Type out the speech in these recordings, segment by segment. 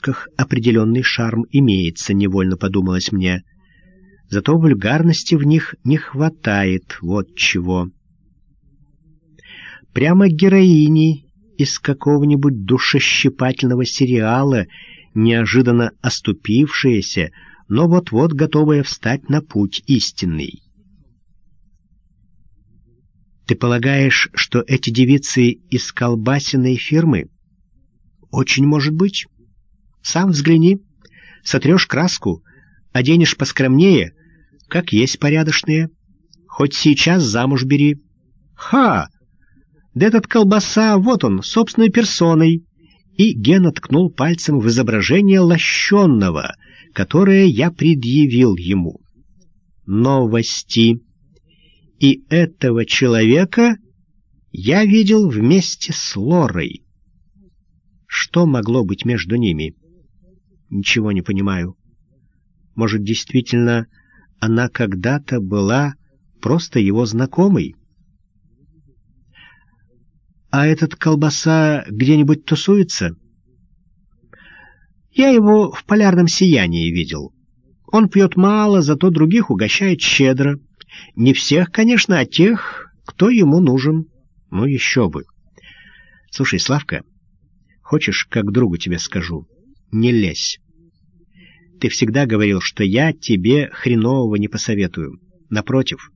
девушках определенный шарм имеется, невольно подумалось мне. Зато вульгарности в них не хватает, вот чего. Прямо героини из какого-нибудь душещипательного сериала, неожиданно оступившаяся, но вот-вот готовая встать на путь истинный. Ты полагаешь, что эти девицы из колбасиной фирмы? Очень может быть. Сам взгляни. Сотрешь краску, оденешь поскромнее, как есть порядочные. Хоть сейчас замуж бери. Ха! Да этот колбаса, вот он, собственной персоной. И Гена ткнул пальцем в изображение лощенного, которое я предъявил ему. Новости. И этого человека я видел вместе с Лорой. Что могло быть между ними? Ничего не понимаю. Может, действительно, она когда-то была просто его знакомой? А этот колбаса где-нибудь тусуется? Я его в полярном сиянии видел. Он пьет мало, зато других угощает щедро. Не всех, конечно, а тех, кто ему нужен. Ну, еще бы. Слушай, Славка, хочешь, как другу тебе скажу? Не лезь. Ты всегда говорил, что я тебе хренового не посоветую. Напротив,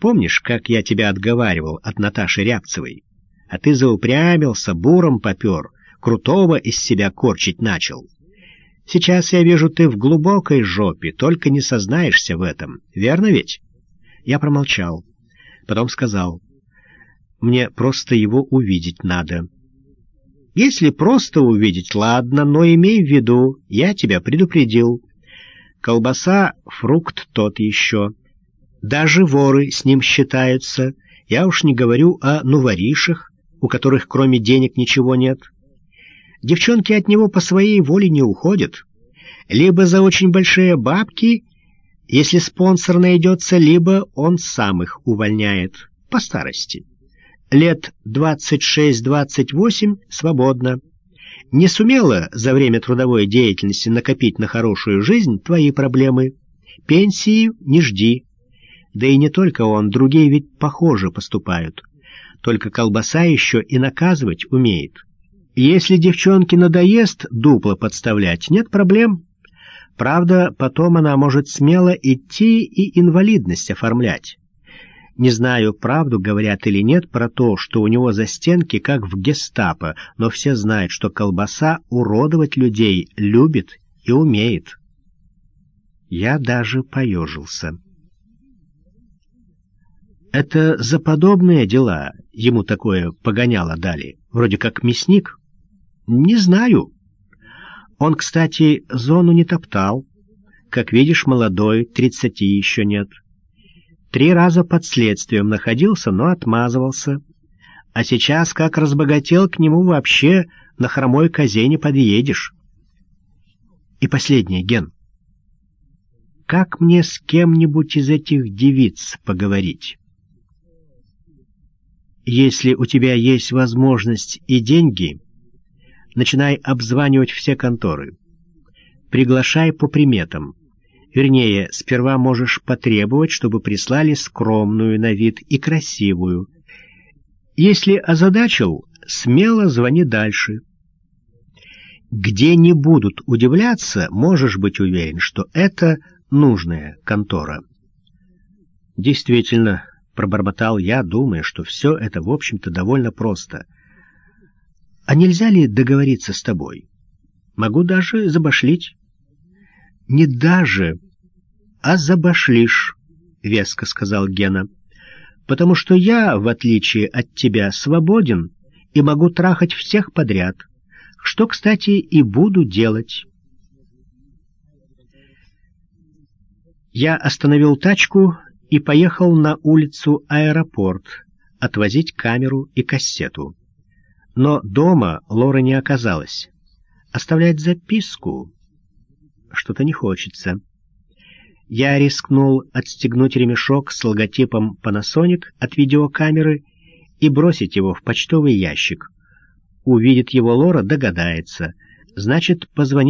помнишь, как я тебя отговаривал от Наташи Рябцевой? А ты заупрямился, буром попер, крутого из себя корчить начал. Сейчас я вижу, ты в глубокой жопе, только не сознаешься в этом. Верно ведь? Я промолчал. Потом сказал, мне просто его увидеть надо. Если просто увидеть, ладно, но имей в виду, я тебя предупредил. Колбаса — фрукт тот еще. Даже воры с ним считаются. Я уж не говорю о нуворишах, у которых кроме денег ничего нет. Девчонки от него по своей воле не уходят. Либо за очень большие бабки, если спонсор найдется, либо он сам их увольняет по старости. Лет 26-28 свободно. Не сумела за время трудовой деятельности накопить на хорошую жизнь твои проблемы. Пенсии не жди. Да и не только он, другие ведь похоже поступают. Только колбаса еще и наказывать умеет. Если девчонке надоест дупло подставлять, нет проблем. Правда, потом она может смело идти и инвалидность оформлять. Не знаю, правду говорят или нет про то, что у него за стенки как в гестапо, но все знают, что колбаса уродовать людей любит и умеет. Я даже поежился. Это за подобные дела ему такое погоняло дали, вроде как мясник? Не знаю. Он, кстати, зону не топтал. Как видишь, молодой, тридцати еще нет. Три раза под следствием находился, но отмазывался. А сейчас, как разбогател, к нему вообще на хромой козе не подъедешь. И последнее, Ген. Как мне с кем-нибудь из этих девиц поговорить? Если у тебя есть возможность и деньги, начинай обзванивать все конторы. Приглашай по приметам. Вернее, сперва можешь потребовать, чтобы прислали скромную на вид и красивую. Если озадачил, смело звони дальше. Где не будут удивляться, можешь быть уверен, что это нужная контора. Действительно, — пробормотал я, думая, что все это, в общем-то, довольно просто. «А нельзя ли договориться с тобой? Могу даже забашлить». «Не даже, а забашлишь», — веско сказал Гена. «Потому что я, в отличие от тебя, свободен и могу трахать всех подряд, что, кстати, и буду делать». Я остановил тачку и поехал на улицу Аэропорт отвозить камеру и кассету. Но дома Лора не оказалась. Оставлять записку что-то не хочется. Я рискнул отстегнуть ремешок с логотипом Panasonic от видеокамеры и бросить его в почтовый ящик. Увидит его Лора, догадается. Значит, позвонит